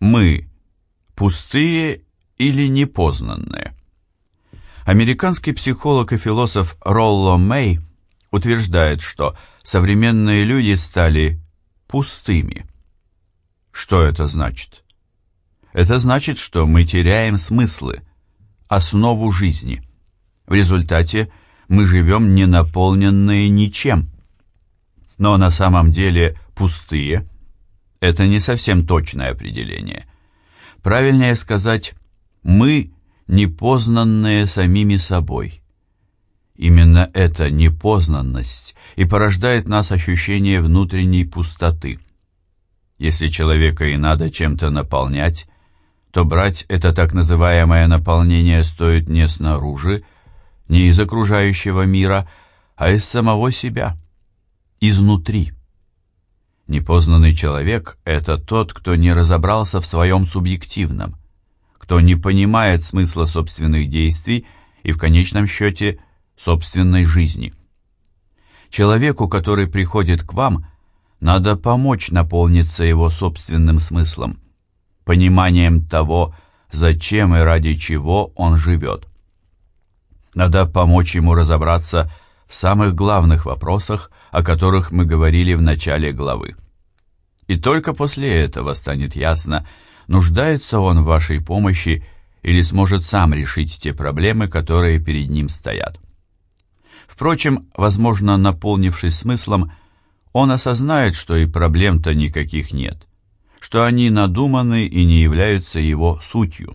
Мы пустые или непознанные? Американский психолог и философ Ролло Мэй утверждает, что современные люди стали пустыми. Что это значит? Это значит, что мы теряем смыслы, основу жизни. В результате мы живем не наполненные ничем. Но на самом деле пустые – это не совсем точное определение. Правильнее сказать «мы непознанные самими собой». Именно эта непознанность и порождает нас ощущение внутренней пустоты. Если человека и надо чем-то наполнять, то брать это так называемое наполнение стоит не снаружи, не из окружающего мира, а из самого себя, изнутри. Непознанный человек – это тот, кто не разобрался в своем субъективном, кто не понимает смысла собственных действий и в конечном счете собственной жизни. Человеку, который приходит к вам, надо помочь наполниться его собственным смыслом, пониманием того, зачем и ради чего он живет. Надо помочь ему разобраться в самых главных вопросах, о которых мы говорили в начале главы. И только после этого станет ясно, нуждается он в вашей помощи или сможет сам решить те проблемы, которые перед ним стоят. Впрочем, возможно, наполнившись смыслом, он осознает, что и проблем-то никаких нет, что они надуманы и не являются его сутью.